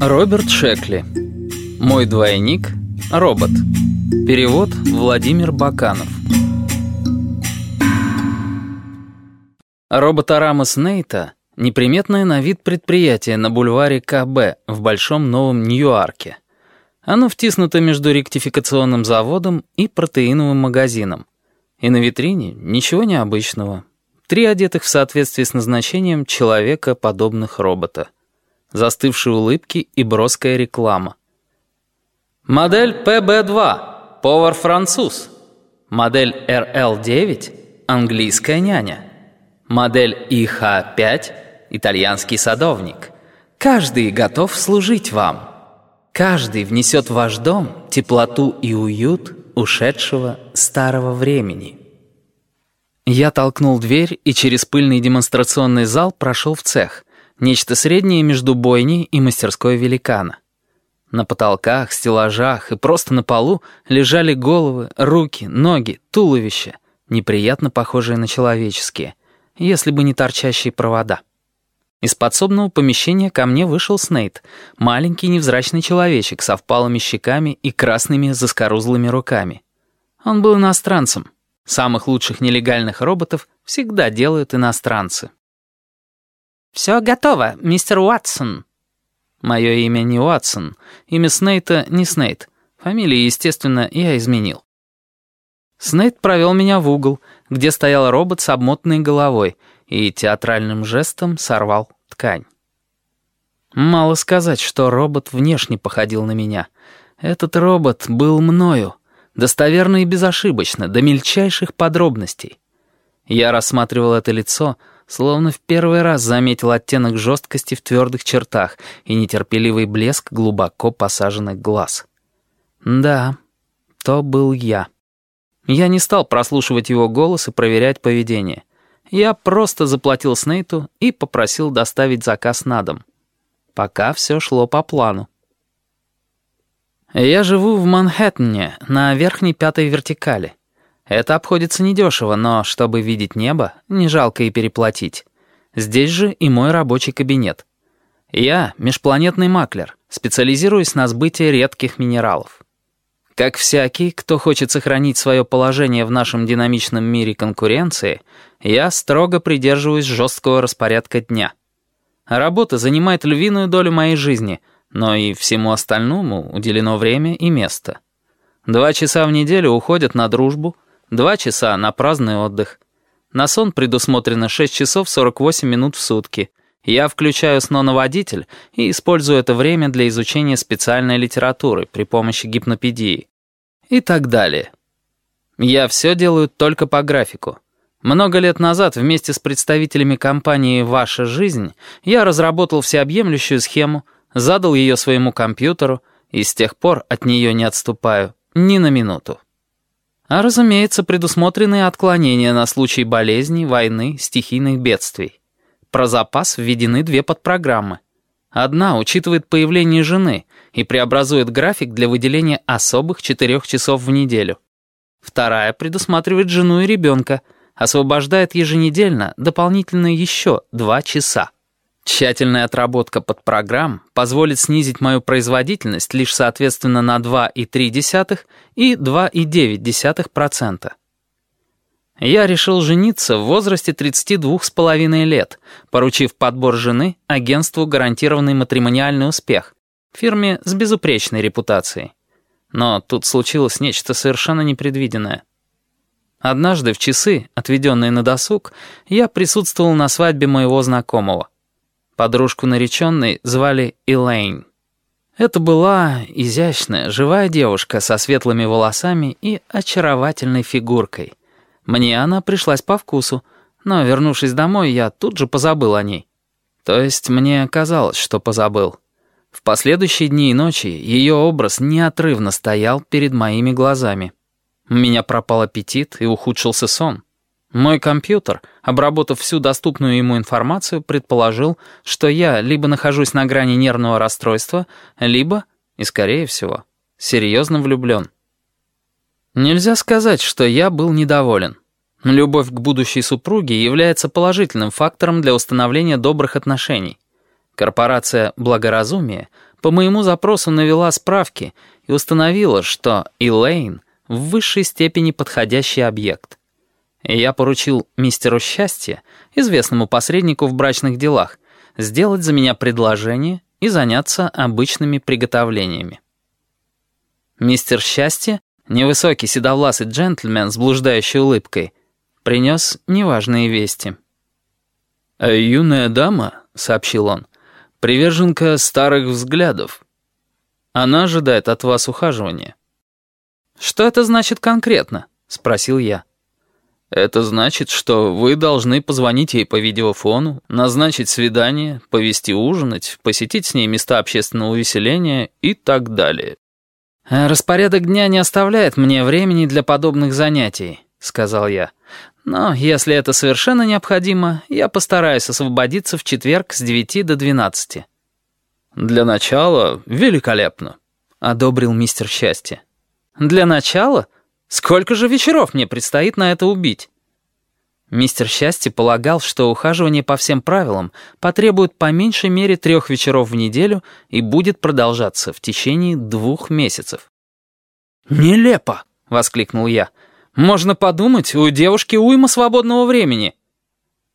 Роберт Шекли. Мой двойник. Робот. Перевод Владимир Баканов. Роботорама Снейта — неприметное на вид предприятие на бульваре КБ в Большом Новом Ньюарке. Оно втиснуто между ректификационным заводом и протеиновым магазином. И на витрине ничего необычного. Три одетых в соответствии с назначением человека подобных робота — застывшие улыбки и броская реклама. Модель ПБ-2, повар-француз. Модель РЛ-9, английская няня. Модель ИХ-5, итальянский садовник. Каждый готов служить вам. Каждый внесет в ваш дом теплоту и уют ушедшего старого времени. Я толкнул дверь и через пыльный демонстрационный зал прошел в цех, Нечто среднее между бойней и мастерской великана. На потолках, стеллажах и просто на полу лежали головы, руки, ноги, туловища, неприятно похожие на человеческие, если бы не торчащие провода. Из подсобного помещения ко мне вышел Снейт, маленький невзрачный человечек со впалыми щеками и красными заскорузлыми руками. Он был иностранцем. Самых лучших нелегальных роботов всегда делают иностранцы. «Все готово, мистер Уатсон». Мое имя не Уатсон, имя Снейта не Снейт. Фамилию, естественно, я изменил. Снейт провел меня в угол, где стоял робот с обмотанной головой, и театральным жестом сорвал ткань. Мало сказать, что робот внешне походил на меня. Этот робот был мною, достоверно и безошибочно, до мельчайших подробностей. Я рассматривал это лицо — Словно в первый раз заметил оттенок жесткости в твердых чертах и нетерпеливый блеск глубоко посаженных глаз. Да, то был я. Я не стал прослушивать его голос и проверять поведение. Я просто заплатил Снейту и попросил доставить заказ на дом. Пока все шло по плану. Я живу в Манхэттене, на верхней пятой вертикали. Это обходится недешево, но чтобы видеть небо, не жалко и переплатить. Здесь же и мой рабочий кабинет. Я межпланетный маклер, специализируюсь на сбытии редких минералов. Как всякий, кто хочет сохранить свое положение в нашем динамичном мире конкуренции, я строго придерживаюсь жесткого распорядка дня. Работа занимает львиную долю моей жизни, но и всему остальному уделено время и место. Два часа в неделю уходят на дружбу — Два часа на праздный отдых. На сон предусмотрено 6 часов 48 минут в сутки. Я включаю сноноводитель и использую это время для изучения специальной литературы при помощи гипнопедии. И так далее. Я все делаю только по графику. Много лет назад вместе с представителями компании «Ваша жизнь» я разработал всеобъемлющую схему, задал ее своему компьютеру и с тех пор от нее не отступаю ни на минуту. А, разумеется, предусмотрены отклонения на случай болезни, войны, стихийных бедствий. Про запас введены две подпрограммы. Одна учитывает появление жены и преобразует график для выделения особых четырех часов в неделю. Вторая предусматривает жену и ребенка, освобождает еженедельно дополнительно еще два часа. Тщательная отработка под программ позволит снизить мою производительность лишь соответственно на 2,3 и 2,9%. Я решил жениться в возрасте 32,5 лет, поручив подбор жены агентству «Гарантированный матримониальный успех», фирме с безупречной репутацией. Но тут случилось нечто совершенно непредвиденное. Однажды в часы, отведенные на досуг, я присутствовал на свадьбе моего знакомого — Подружку нареченной звали Элейн. Это была изящная, живая девушка со светлыми волосами и очаровательной фигуркой. Мне она пришлась по вкусу, но, вернувшись домой, я тут же позабыл о ней. То есть мне казалось, что позабыл. В последующие дни и ночи ее образ неотрывно стоял перед моими глазами. У меня пропал аппетит и ухудшился сон. Мой компьютер, обработав всю доступную ему информацию, предположил, что я либо нахожусь на грани нервного расстройства, либо, и скорее всего, серьезно влюблен. Нельзя сказать, что я был недоволен. Любовь к будущей супруге является положительным фактором для установления добрых отношений. Корпорация «Благоразумие» по моему запросу навела справки и установила, что Элейн в высшей степени подходящий объект. Я поручил мистеру Счастье, известному посреднику в брачных делах, сделать за меня предложение и заняться обычными приготовлениями. Мистер Счастье, невысокий седовласый джентльмен с блуждающей улыбкой, принес неважные вести. «А юная дама», — сообщил он, — «приверженка старых взглядов. Она ожидает от вас ухаживания». «Что это значит конкретно?» — спросил я. «Это значит, что вы должны позвонить ей по видеофону, назначить свидание, повести ужинать, посетить с ней места общественного увеселения и так далее». «Распорядок дня не оставляет мне времени для подобных занятий», — сказал я. Но если это совершенно необходимо, я постараюсь освободиться в четверг с 9 до 12. «Для начала великолепно», — одобрил мистер Счастье. «Для начала? Сколько же вечеров мне предстоит на это убить?» Мистер Счастье полагал, что ухаживание по всем правилам потребует по меньшей мере трех вечеров в неделю и будет продолжаться в течение двух месяцев. «Нелепо!» — воскликнул я. Можно подумать, у девушки уйма свободного времени».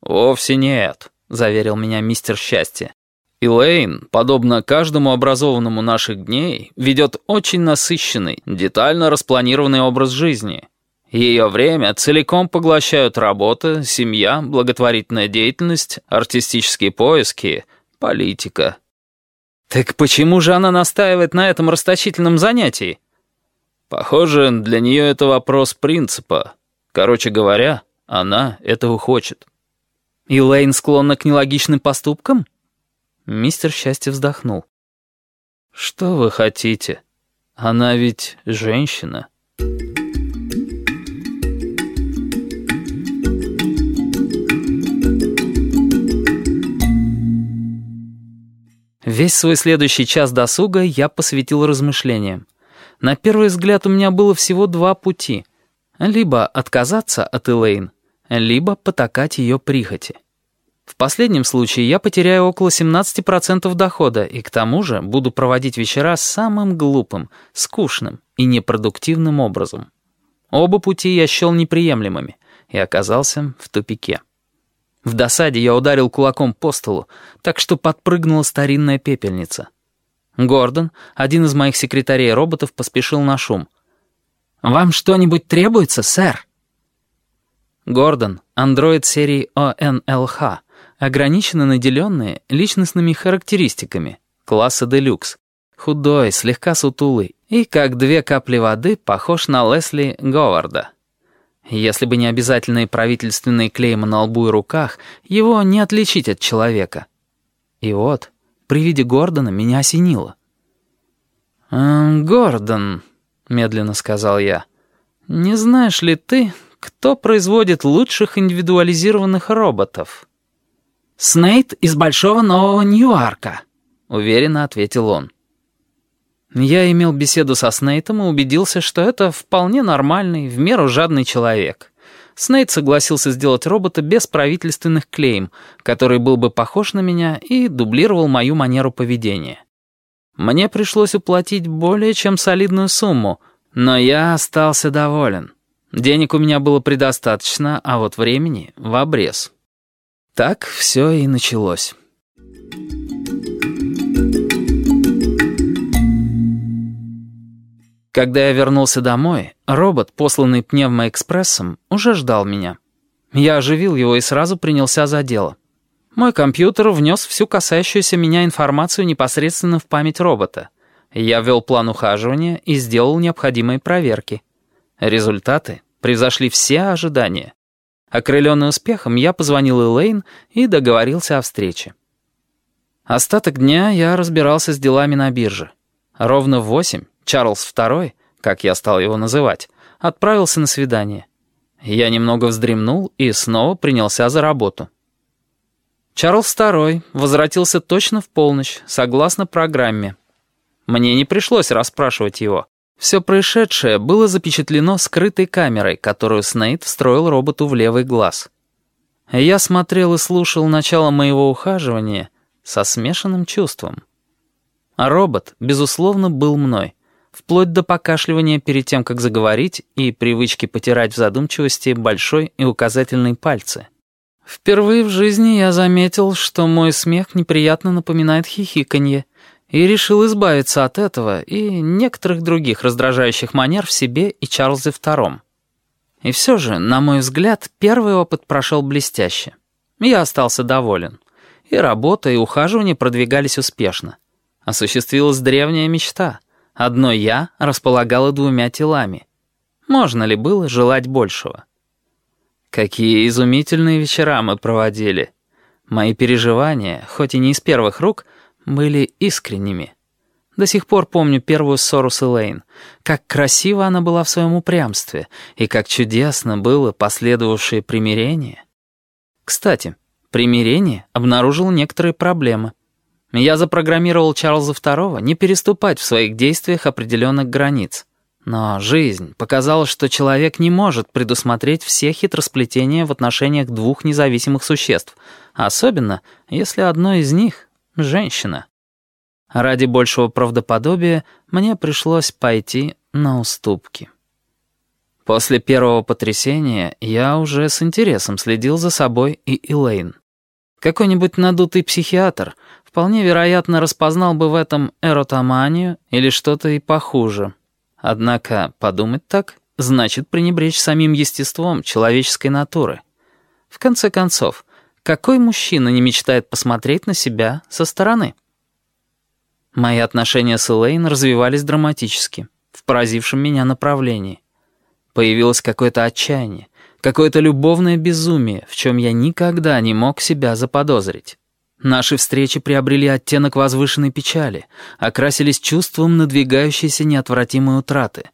«Вовсе нет», — заверил меня мистер Счастье. Элейн, подобно каждому образованному наших дней, ведет очень насыщенный, детально распланированный образ жизни. Ее время целиком поглощают работа, семья, благотворительная деятельность, артистические поиски, политика. «Так почему же она настаивает на этом расточительном занятии?» Похоже, для нее это вопрос принципа. Короче говоря, она этого хочет. И Лейн склонна к нелогичным поступкам? Мистер Счастье вздохнул. Что вы хотите? Она ведь женщина. Весь свой следующий час досуга я посвятил размышлениям. На первый взгляд у меня было всего два пути. Либо отказаться от Элейн, либо потакать ее прихоти. В последнем случае я потеряю около 17% дохода и к тому же буду проводить вечера самым глупым, скучным и непродуктивным образом. Оба пути я счел неприемлемыми и оказался в тупике. В досаде я ударил кулаком по столу, так что подпрыгнула старинная пепельница. Гордон, один из моих секретарей-роботов, поспешил на шум. «Вам что-нибудь требуется, сэр?» Гордон, андроид серии ОНЛХ, ограниченно наделенный личностными характеристиками, класса Делюкс, худой, слегка сутулый и, как две капли воды, похож на Лесли Говарда. Если бы не обязательные правительственные клеймы на лбу и руках, его не отличить от человека. И вот... При виде Гордона меня осенило. «Э, «Гордон», — медленно сказал я, — «не знаешь ли ты, кто производит лучших индивидуализированных роботов?» «Снейт из Большого Нового Ньюарка», — уверенно ответил он. Я имел беседу со Снейтом и убедился, что это вполне нормальный, в меру жадный человек — Снейд согласился сделать робота без правительственных клейм, который был бы похож на меня и дублировал мою манеру поведения. Мне пришлось уплатить более чем солидную сумму, но я остался доволен. Денег у меня было предостаточно, а вот времени — в обрез. Так все и началось. Когда я вернулся домой, робот, посланный пневмоэкспрессом, уже ждал меня. Я оживил его и сразу принялся за дело. Мой компьютер внес всю касающуюся меня информацию непосредственно в память робота. Я ввел план ухаживания и сделал необходимые проверки. Результаты превзошли все ожидания. Окрыленный успехом, я позвонил Элейн и договорился о встрече. Остаток дня я разбирался с делами на бирже. Ровно в восемь Чарльз II, как я стал его называть, отправился на свидание. Я немного вздремнул и снова принялся за работу. Чарльз II возвратился точно в полночь, согласно программе. Мне не пришлось расспрашивать его. Все происшедшее было запечатлено скрытой камерой, которую Снейд встроил роботу в левый глаз. Я смотрел и слушал начало моего ухаживания со смешанным чувством. А робот, безусловно, был мной. Вплоть до покашливания перед тем, как заговорить, и привычки потирать в задумчивости большой и указательный пальцы. Впервые в жизни я заметил, что мой смех неприятно напоминает хихиканье, и решил избавиться от этого и некоторых других раздражающих манер в себе и Чарльзе II. И все же, на мой взгляд, первый опыт прошел блестяще. Я остался доволен. И работа, и ухаживание продвигались успешно. Осуществилась древняя мечта. Одно «я» располагало двумя телами. Можно ли было желать большего? Какие изумительные вечера мы проводили. Мои переживания, хоть и не из первых рук, были искренними. До сих пор помню первую ссору с Элейн. Как красиво она была в своем упрямстве, и как чудесно было последовавшее примирение. Кстати, примирение обнаружило некоторые проблемы. Я запрограммировал Чарльза II не переступать в своих действиях определенных границ. Но жизнь показала, что человек не может предусмотреть все хитросплетения в отношениях двух независимых существ, особенно если одно из них — женщина. Ради большего правдоподобия мне пришлось пойти на уступки. После первого потрясения я уже с интересом следил за собой и Элейн. Какой-нибудь надутый психиатр вполне вероятно распознал бы в этом эротоманию или что-то и похуже. Однако подумать так значит пренебречь самим естеством человеческой натуры. В конце концов, какой мужчина не мечтает посмотреть на себя со стороны? Мои отношения с Элейн развивались драматически, в поразившем меня направлении. Появилось какое-то отчаяние, какое-то любовное безумие, в чем я никогда не мог себя заподозрить. Наши встречи приобрели оттенок возвышенной печали, окрасились чувством надвигающейся неотвратимой утраты.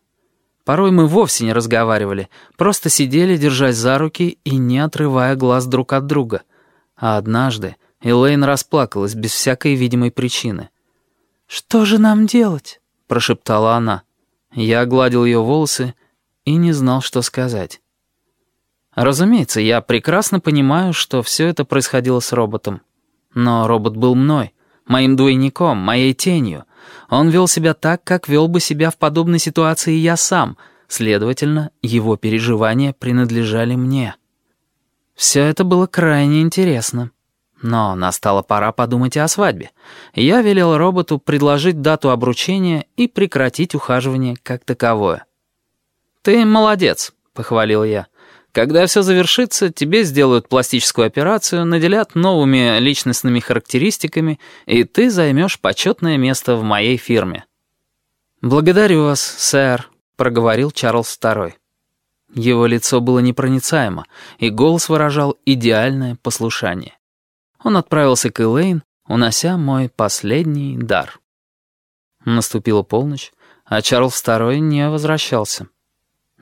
Порой мы вовсе не разговаривали, просто сидели, держась за руки и не отрывая глаз друг от друга. А однажды Элейн расплакалась без всякой видимой причины. «Что же нам делать?» — прошептала она. Я гладил ее волосы и не знал, что сказать. Разумеется, я прекрасно понимаю, что все это происходило с роботом. Но робот был мной, моим двойником, моей тенью. Он вел себя так, как вел бы себя в подобной ситуации я сам, следовательно, его переживания принадлежали мне. Все это было крайне интересно. Но настала пора подумать и о свадьбе. Я велел роботу предложить дату обручения и прекратить ухаживание как таковое. «Ты молодец», — похвалил я. «Когда все завершится, тебе сделают пластическую операцию, наделят новыми личностными характеристиками, и ты займешь почетное место в моей фирме». «Благодарю вас, сэр», — проговорил Чарльз II. Его лицо было непроницаемо, и голос выражал идеальное послушание он отправился к Элейн, унося мой последний дар. Наступила полночь, а Чарльз II не возвращался.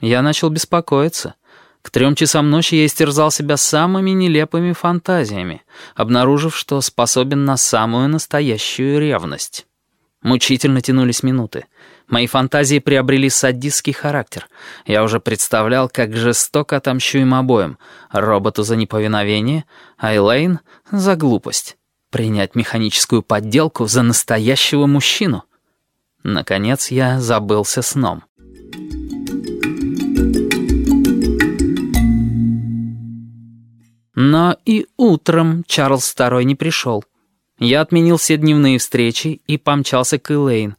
Я начал беспокоиться. К трем часам ночи я истерзал себя самыми нелепыми фантазиями, обнаружив, что способен на самую настоящую ревность. Мучительно тянулись минуты. Мои фантазии приобрели садистский характер. Я уже представлял, как жестоко отомщу им обоим. Роботу за неповиновение, а Элейн — за глупость. Принять механическую подделку за настоящего мужчину. Наконец я забылся сном. Но и утром Чарльз II не пришел. Я отменил все дневные встречи и помчался к Элейн.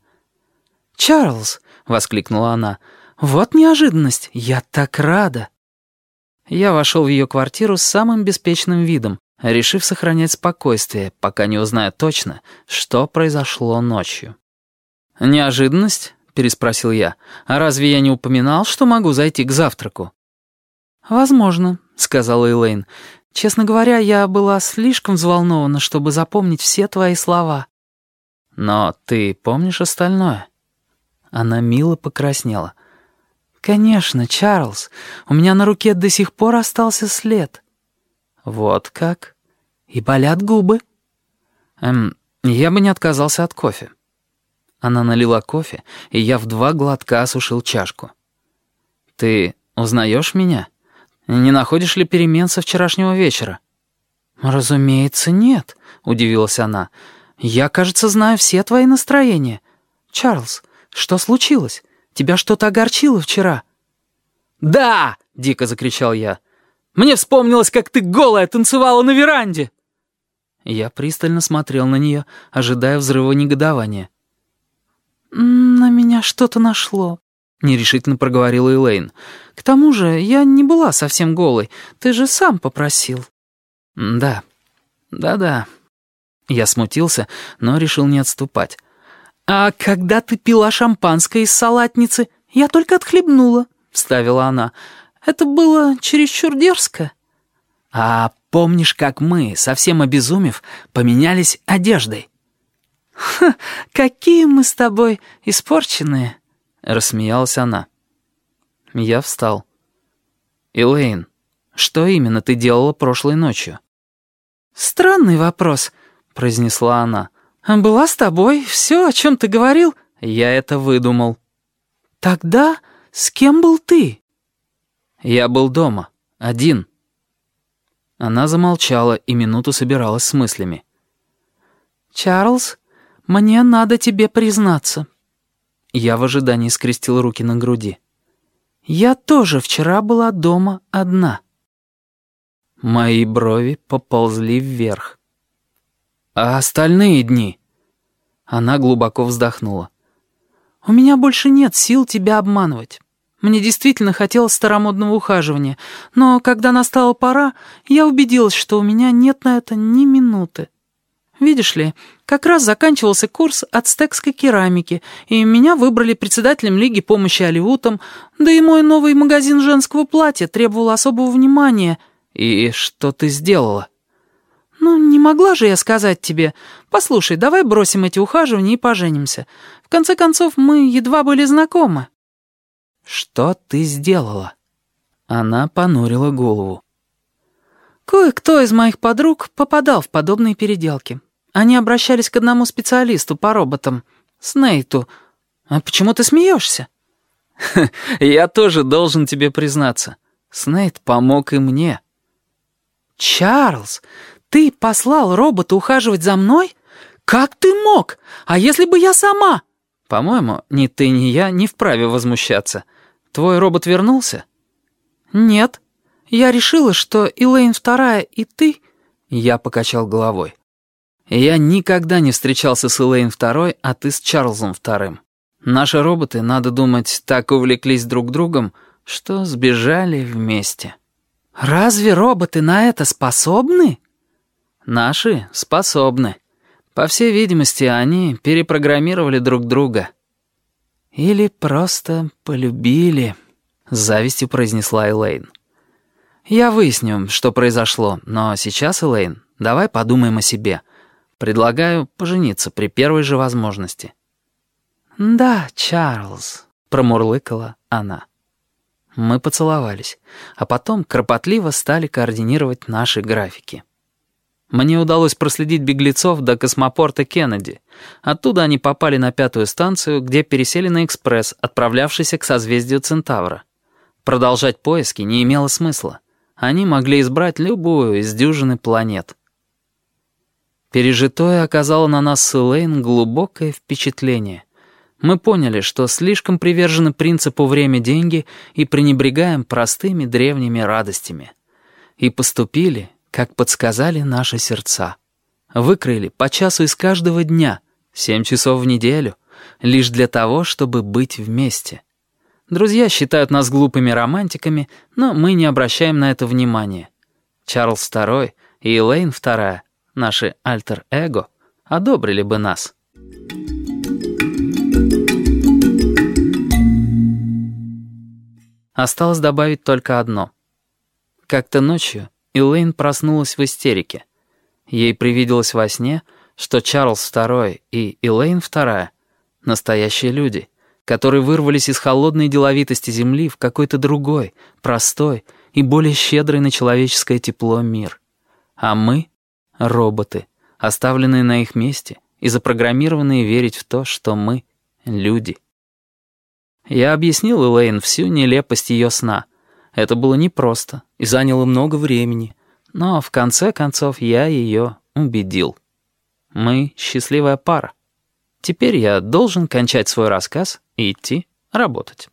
«Чарльз!» — воскликнула она. «Вот неожиданность! Я так рада!» Я вошел в ее квартиру с самым беспечным видом, решив сохранять спокойствие, пока не узнаю точно, что произошло ночью. «Неожиданность?» — переспросил я. «А разве я не упоминал, что могу зайти к завтраку?» «Возможно», — сказала Элейн. «Честно говоря, я была слишком взволнована, чтобы запомнить все твои слова». «Но ты помнишь остальное?» Она мило покраснела. «Конечно, Чарльз. У меня на руке до сих пор остался след». «Вот как? И болят губы?» «Эм, я бы не отказался от кофе». Она налила кофе, и я в два глотка осушил чашку. «Ты узнаешь меня? Не находишь ли перемен со вчерашнего вечера?» «Разумеется, нет», — удивилась она. «Я, кажется, знаю все твои настроения. Чарльз, что случилось? Тебя что-то огорчило вчера?» «Да!» — дико закричал я. «Мне вспомнилось, как ты голая танцевала на веранде!» Я пристально смотрел на нее, ожидая взрыва негодования. «На меня что-то нашло», — нерешительно проговорила Элейн. «К тому же я не была совсем голой. Ты же сам попросил». «Да, да-да». Я смутился, но решил не отступать. «А когда ты пила шампанское из салатницы, я только отхлебнула», — вставила она. «Это было чересчур дерзко». «А помнишь, как мы, совсем обезумев, поменялись одеждой?» «Ха, какие мы с тобой испорченные», — рассмеялась она. Я встал. «Элэйн, что именно ты делала прошлой ночью?» «Странный вопрос», — произнесла она. «Была с тобой, все, о чем ты говорил?» «Я это выдумал». «Тогда с кем был ты?» «Я был дома, один». Она замолчала и минуту собиралась с мыслями. «Чарльз, мне надо тебе признаться». Я в ожидании скрестил руки на груди. «Я тоже вчера была дома одна». Мои брови поползли вверх. «А остальные дни?» Она глубоко вздохнула. «У меня больше нет сил тебя обманывать. Мне действительно хотелось старомодного ухаживания, но когда настала пора, я убедилась, что у меня нет на это ни минуты. Видишь ли, как раз заканчивался курс ацтекской керамики, и меня выбрали председателем Лиги помощи Оливутам, да и мой новый магазин женского платья требовал особого внимания — «И что ты сделала?» «Ну, не могла же я сказать тебе. Послушай, давай бросим эти ухаживания и поженимся. В конце концов, мы едва были знакомы». «Что ты сделала?» Она понурила голову. «Кое-кто из моих подруг попадал в подобные переделки. Они обращались к одному специалисту по роботам, Снейту. А почему ты смеешься?» «Я тоже должен тебе признаться. Снейт помог и мне». «Чарльз, ты послал робота ухаживать за мной? Как ты мог? А если бы я сама?» «По-моему, ни ты, ни я не вправе возмущаться. Твой робот вернулся?» «Нет. Я решила, что Элейн вторая и ты...» Я покачал головой. «Я никогда не встречался с Элейн второй, а ты с Чарльзом вторым. Наши роботы, надо думать, так увлеклись друг другом, что сбежали вместе». «Разве роботы на это способны?» «Наши способны. По всей видимости, они перепрограммировали друг друга». «Или просто полюбили», — с завистью произнесла Элейн. «Я выясню, что произошло, но сейчас, Элейн, давай подумаем о себе. Предлагаю пожениться при первой же возможности». «Да, Чарльз», — промурлыкала она. Мы поцеловались, а потом кропотливо стали координировать наши графики. Мне удалось проследить беглецов до космопорта Кеннеди. Оттуда они попали на пятую станцию, где пересели на экспресс, отправлявшийся к созвездию Центавра. Продолжать поиски не имело смысла. Они могли избрать любую из дюжины планет. Пережитое оказало на нас с Элейн глубокое впечатление — мы поняли, что слишком привержены принципу «время-деньги» и пренебрегаем простыми древними радостями. И поступили, как подсказали наши сердца. Выкроили по часу из каждого дня, семь часов в неделю, лишь для того, чтобы быть вместе. Друзья считают нас глупыми романтиками, но мы не обращаем на это внимания. Чарльз II и Элейн II, наши альтер-эго, одобрили бы нас. Осталось добавить только одно. Как-то ночью Элейн проснулась в истерике. Ей привиделось во сне, что Чарльз II и Элейн II — настоящие люди, которые вырвались из холодной деловитости Земли в какой-то другой, простой и более щедрый на человеческое тепло мир. А мы — роботы, оставленные на их месте и запрограммированные верить в то, что мы — люди. Я объяснил Элейн всю нелепость ее сна. Это было непросто и заняло много времени, но в конце концов я ее убедил. Мы счастливая пара. Теперь я должен кончать свой рассказ и идти работать.